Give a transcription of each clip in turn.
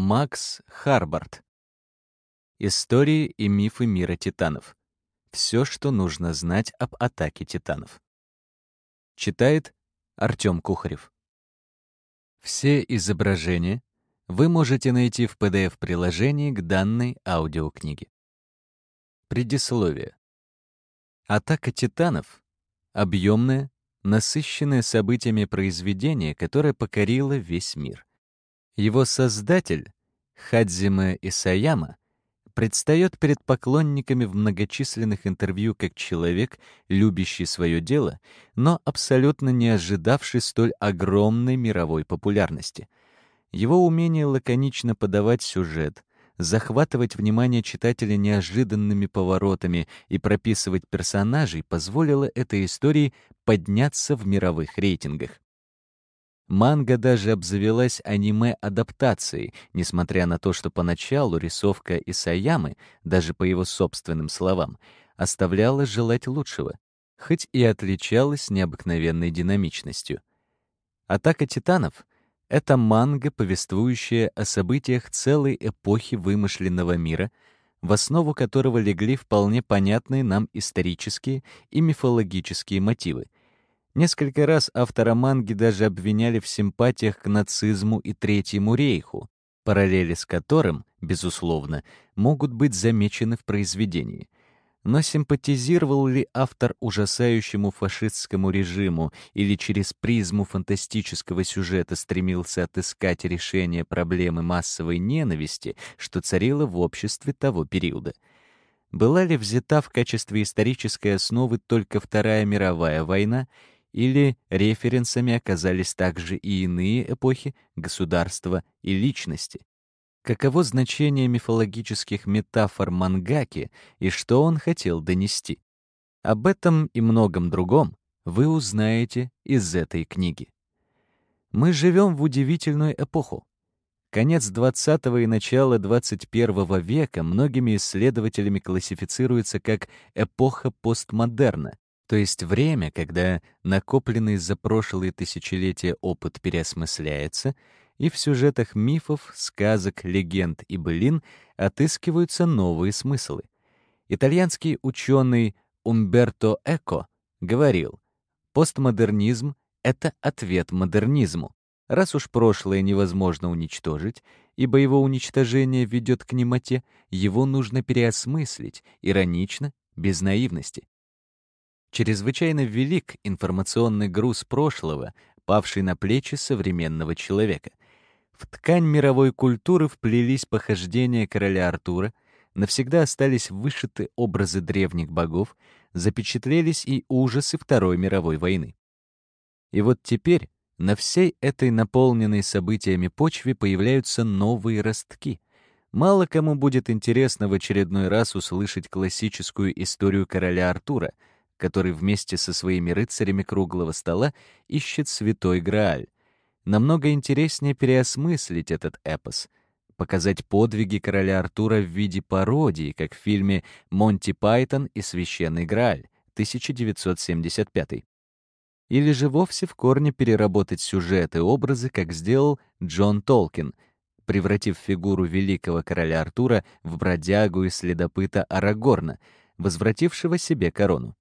Макс Харбард. Истории и мифы мира титанов. Все, что нужно знать об атаке титанов. Читает Артем Кухарев. Все изображения вы можете найти в PDF-приложении к данной аудиокниге. Предисловие. Атака титанов — объемное, насыщенное событиями произведение, которое покорило весь мир. Его создатель, Хадзиме Исаяма, предстает перед поклонниками в многочисленных интервью как человек, любящий свое дело, но абсолютно не ожидавший столь огромной мировой популярности. Его умение лаконично подавать сюжет, захватывать внимание читателя неожиданными поворотами и прописывать персонажей позволило этой истории подняться в мировых рейтингах. Манга даже обзавелась аниме-адаптацией, несмотря на то, что поначалу рисовка Исаямы, даже по его собственным словам, оставляла желать лучшего, хоть и отличалась необыкновенной динамичностью. «Атака титанов» — это манга, повествующая о событиях целой эпохи вымышленного мира, в основу которого легли вполне понятные нам исторические и мифологические мотивы — Несколько раз автора манги даже обвиняли в симпатиях к нацизму и Третьему рейху, параллели с которым, безусловно, могут быть замечены в произведении. Но симпатизировал ли автор ужасающему фашистскому режиму или через призму фантастического сюжета стремился отыскать решение проблемы массовой ненависти, что царило в обществе того периода? Была ли взята в качестве исторической основы только Вторая мировая война или референсами оказались также и иные эпохи, государства и личности. Каково значение мифологических метафор мангаки и что он хотел донести? Об этом и многом другом вы узнаете из этой книги. Мы живем в удивительную эпоху. Конец XX и начало XXI века многими исследователями классифицируется как эпоха постмодерна, то есть время, когда накопленный за прошлые тысячелетия опыт переосмысляется, и в сюжетах мифов, сказок, легенд и былин отыскиваются новые смыслы. Итальянский ученый Умберто Эко говорил, постмодернизм — это ответ модернизму. Раз уж прошлое невозможно уничтожить, ибо его уничтожение ведет к немоте, его нужно переосмыслить, иронично, без наивности. Чрезвычайно велик информационный груз прошлого, павший на плечи современного человека. В ткань мировой культуры вплелись похождения короля Артура, навсегда остались вышиты образы древних богов, запечатлелись и ужасы Второй мировой войны. И вот теперь на всей этой наполненной событиями почве появляются новые ростки. Мало кому будет интересно в очередной раз услышать классическую историю короля Артура — который вместе со своими рыцарями круглого стола ищет святой Грааль. Намного интереснее переосмыслить этот эпос, показать подвиги короля Артура в виде пародии, как в фильме «Монти Пайтон и священный Грааль» 1975. Или же вовсе в корне переработать сюжет и образы, как сделал Джон Толкин, превратив фигуру великого короля Артура в бродягу и следопыта Арагорна, возвратившего себе корону.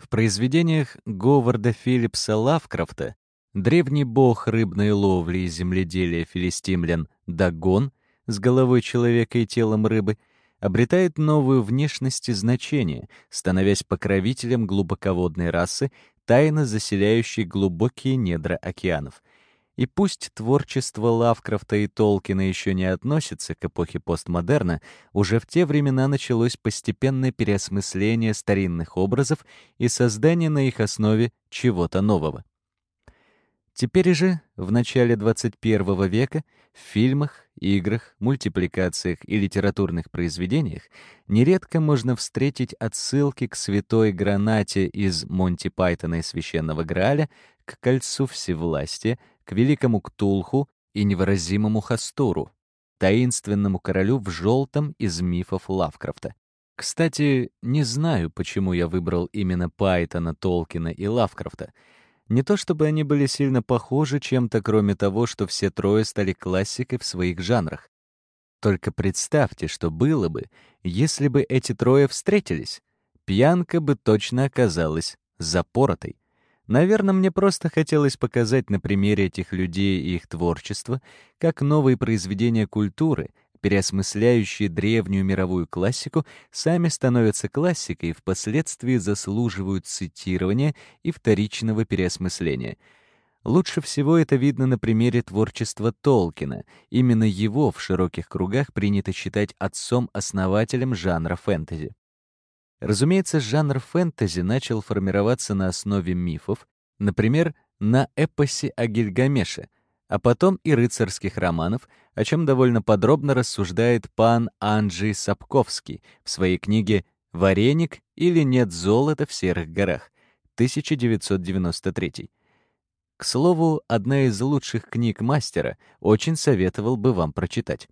В произведениях Говарда Филлипса Лавкрафта древний бог рыбной ловли и земледелия филистимлян Дагон с головой человека и телом рыбы обретает новую внешность и значение, становясь покровителем глубоководной расы, тайно заселяющей глубокие недра океанов — и пусть творчество Лавкрафта и Толкина еще не относится к эпохе постмодерна, уже в те времена началось постепенное переосмысление старинных образов и создание на их основе чего-то нового. Теперь же, в начале 21 века, в фильмах, играх, мультипликациях и литературных произведениях нередко можно встретить отсылки к святой гранате из Монти Пайтона и Священного Грааля, к кольцу всевластия, к великому Ктулху и невыразимому Хастору, таинственному королю в желтом из мифов Лавкрафта. Кстати, не знаю, почему я выбрал именно Пайтона, Толкина и Лавкрафта. Не то чтобы они были сильно похожи чем-то, кроме того, что все трое стали классикой в своих жанрах. Только представьте, что было бы, если бы эти трое встретились. Пьянка бы точно оказалась запоротой. Наверное, мне просто хотелось показать на примере этих людей и их творчества, как новые произведения культуры, переосмысляющие древнюю мировую классику, сами становятся классикой и впоследствии заслуживают цитирования и вторичного переосмысления. Лучше всего это видно на примере творчества Толкина. Именно его в широких кругах принято считать отцом-основателем жанра фэнтези. Разумеется, жанр фэнтези начал формироваться на основе мифов, например, на эпосе о Гильгамеше, а потом и рыцарских романов, о чем довольно подробно рассуждает пан Анджей Сапковский в своей книге «Вареник или нет золота в серых горах» 1993. К слову, одна из лучших книг мастера, очень советовал бы вам прочитать.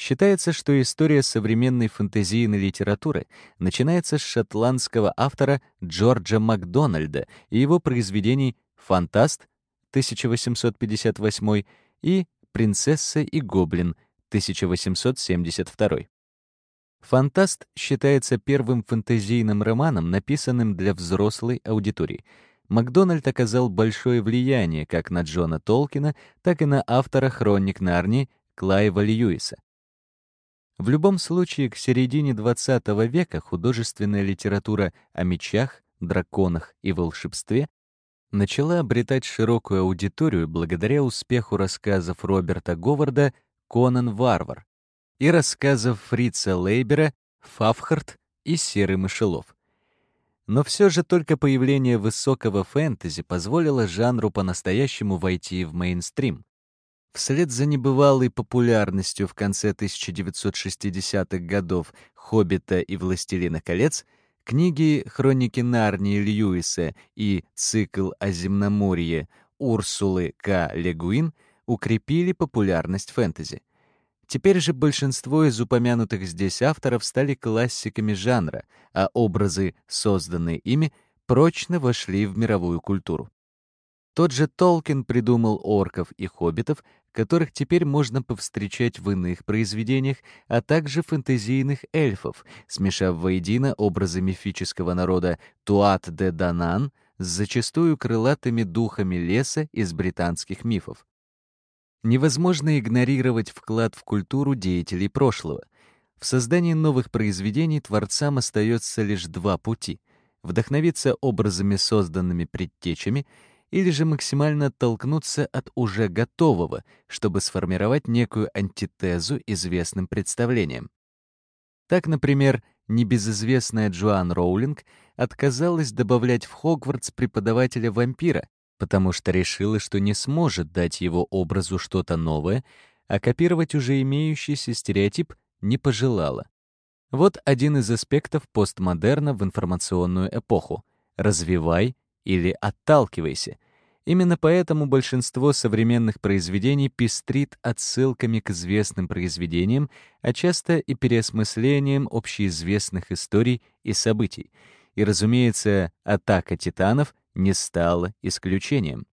Считается, что история современной фэнтезийной литературы начинается с шотландского автора Джорджа Макдональда и его произведений «Фантаст» 1858 и «Принцесса и гоблин» 1872. «Фантаст» считается первым фэнтезийным романом, написанным для взрослой аудитории. Макдональд оказал большое влияние как на Джона Толкина, так и на автора «Хроник Нарнии» Клайва Льюиса. В любом случае, к середине XX века художественная литература о мечах, драконах и волшебстве начала обретать широкую аудиторию благодаря успеху рассказов Роберта Говарда «Конан Варвар» и рассказов Фрица Лейбера «Фавхарт» и «Серый мышелов». Но все же только появление высокого фэнтези позволило жанру по-настоящему войти в мейнстрим. Вслед за небывалой популярностью в конце 1960-х годов «Хоббита» и «Властелина колец» книги «Хроники Нарнии» Льюиса и цикл о земноморье Урсулы К. Легуин укрепили популярность фэнтези. Теперь же большинство из упомянутых здесь авторов стали классиками жанра, а образы, созданные ими, прочно вошли в мировую культуру. Тот же Толкин придумал орков и хоббитов, которых теперь можно повстречать в иных произведениях, а также фэнтезийных эльфов, смешав воедино образы мифического народа Туат-де-Данан с зачастую крылатыми духами леса из британских мифов. Невозможно игнорировать вклад в культуру деятелей прошлого. В создании новых произведений творцам остается лишь два пути — вдохновиться образами, созданными предтечами — или же максимально оттолкнуться от уже готового, чтобы сформировать некую антитезу известным представлениям. Так, например, небезызвестная Джоан Роулинг отказалась добавлять в Хогвартс преподавателя-вампира, потому что решила, что не сможет дать его образу что-то новое, а копировать уже имеющийся стереотип не пожелала. Вот один из аспектов постмодерна в информационную эпоху. Развивай или отталкивайся. Именно поэтому большинство современных произведений пестрит отсылками к известным произведениям, а часто и переосмыслением общеизвестных историй и событий. И, разумеется, «Атака титанов» не стала исключением.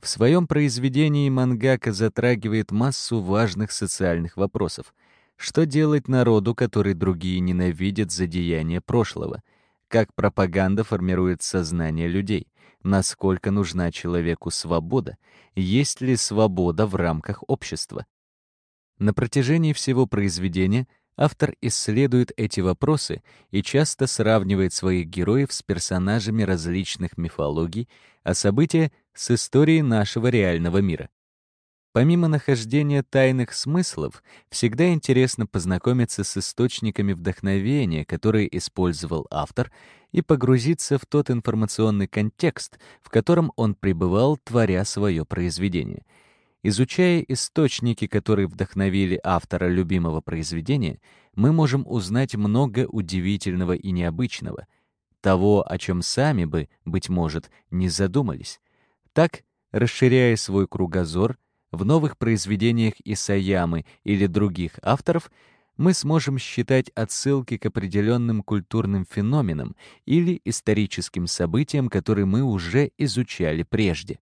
В своем произведении мангака затрагивает массу важных социальных вопросов. Что делать народу, который другие ненавидят за деяния прошлого — как пропаганда формирует сознание людей, насколько нужна человеку свобода, есть ли свобода в рамках общества. На протяжении всего произведения автор исследует эти вопросы и часто сравнивает своих героев с персонажами различных мифологий, а события — с историей нашего реального мира. Помимо нахождения тайных смыслов, всегда интересно познакомиться с источниками вдохновения, которые использовал автор, и погрузиться в тот информационный контекст, в котором он пребывал, творя свое произведение. Изучая источники, которые вдохновили автора любимого произведения, мы можем узнать много удивительного и необычного, того, о чем сами бы, быть может, не задумались. Так, расширяя свой кругозор, в новых произведениях Исаямы или других авторов мы сможем считать отсылки к определенным культурным феноменам или историческим событиям, которые мы уже изучали прежде.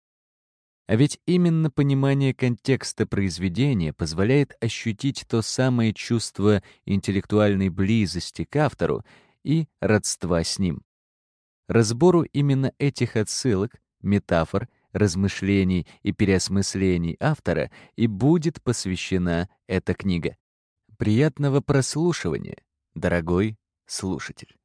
А ведь именно понимание контекста произведения позволяет ощутить то самое чувство интеллектуальной близости к автору и родства с ним. Разбору именно этих отсылок, метафор, размышлений и переосмыслений автора и будет посвящена эта книга. Приятного прослушивания, дорогой слушатель!